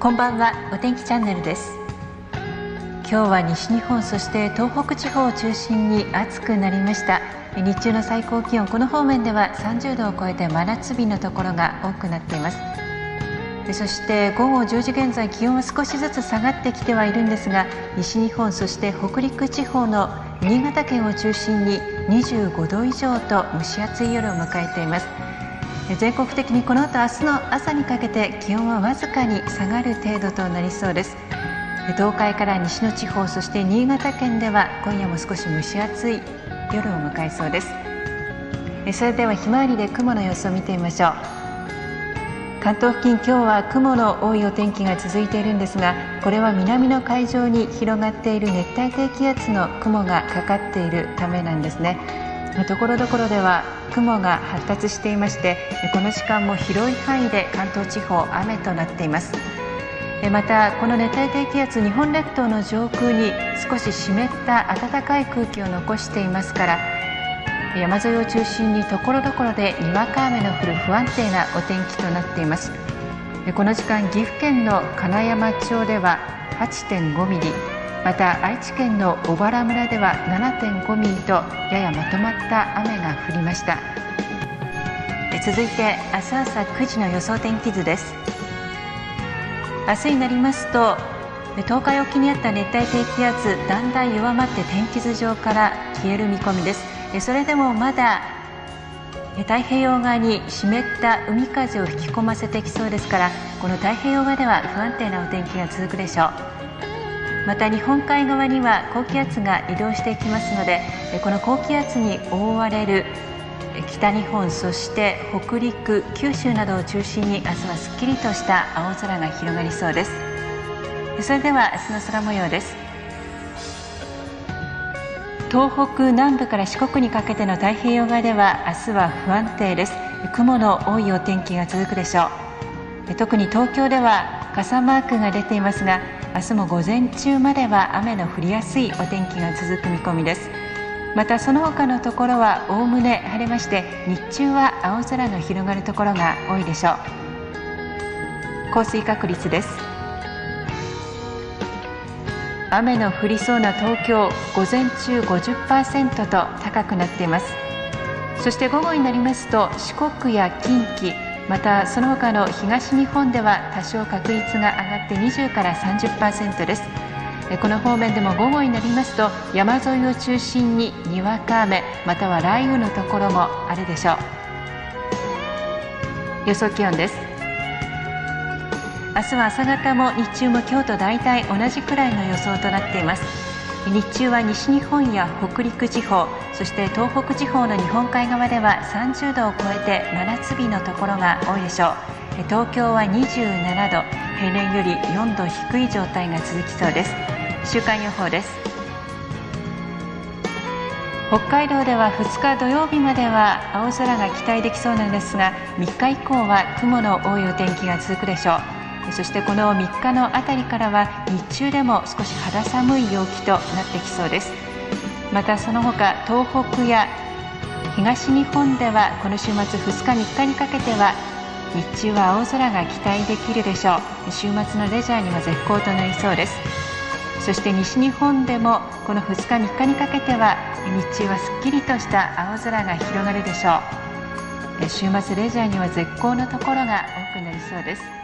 こんばんは。お天気チャンネルです。今日は西日本そして東北地方を中心に暑くなりました。日中の最高気温この方面では30度を超えて真夏日のところが多くなっています。そして午後10時現在気温は少しずつ下がってきてはいるんですが西日本そして北陸地方の新潟県を中心に25度以上と蒸し暑い夜を迎えています。全国的にこの後明日の朝にかけて気温はわずかに下がる程度となりそうです。東海から西の地方そして新潟県では今夜も少し蒸し暑い夜を迎えそうです。それではひまわりで雲の様子を見てみましょう。関東付近今日は雲の多いお天気が続いているんですがこれは南の海上に広がっている熱帯低気圧の雲がかかっているためなんですね。ところどころでは雲が発達していましてこの時間も広い範囲で関東地方雨となっています。またこの熱帯低気圧日本列島の上空に少し湿った暖かい空気を残していますから山沿いを中心にところどころでにわか雨の降る不安定なお天気となっています。この時間岐阜県の金山町では8.5ミリまた愛知県の小原村では7.5ミリとややまとまった雨が降りました。続いて明日朝9時の予想天気図です。明日になりますと東海沖にあった熱帯低気圧だんだん弱まって天気図上から消える見込みです。それでもまだ太平洋側に湿った海風を引き込ませてきそうですからこの太平洋側では不安定なお天気が続くでしょう。また日本海側には高気圧が移動していきますのでこの高気圧に覆われる北日本そして北陸九州などを中心に明日はすっきりとした青空が広がりそうです。それでは明日の空模様です。東北南部から四国にかけての太平洋側では明日は不安定です。雲の多いお天気が続くでしょう。特に東京では傘マークが出ていますが明日も午前中までは雨の降りやすいお天気が続く見込みです。またその他のところはおおむね晴れまして日中は青空の広がるところが多いでしょう。降水確率です。雨の降りそうな東京午前中50%と高くなっています。そして午後になりますと四国や近畿またその他の東日本では多少確率が上がって20から30%です。この方面でも午後になりますと山沿いを中心ににわか雨または雷雨のところもあるでしょう。予想気温です。明日は朝方も日中も今日と大体同じくらいの予想となっています。日中は西日本や北陸地方そして東北地方の日本海側では30度を超えて真夏日のところが多いでしょう。東京は27度平年より4度低い状態が続きそうです。週間予報です。北海道では2日土曜日までは青空が期待できそうなんですが3日以降は雲の多いお天気が続くでしょう。そしてこの3日のあたりからは日中でも少し肌寒い陽気となってきそうです。またその他東北や東日本ではこの週末2日3日にかけては日中は青空が期待できるでしょう。週末のレジャーには絶好となりそうです。そして西日本でもこの2日3日にかけては日中はすっきりとした青空が広がるでしょう。週末レジャーには絶好のところが多くなりそうです。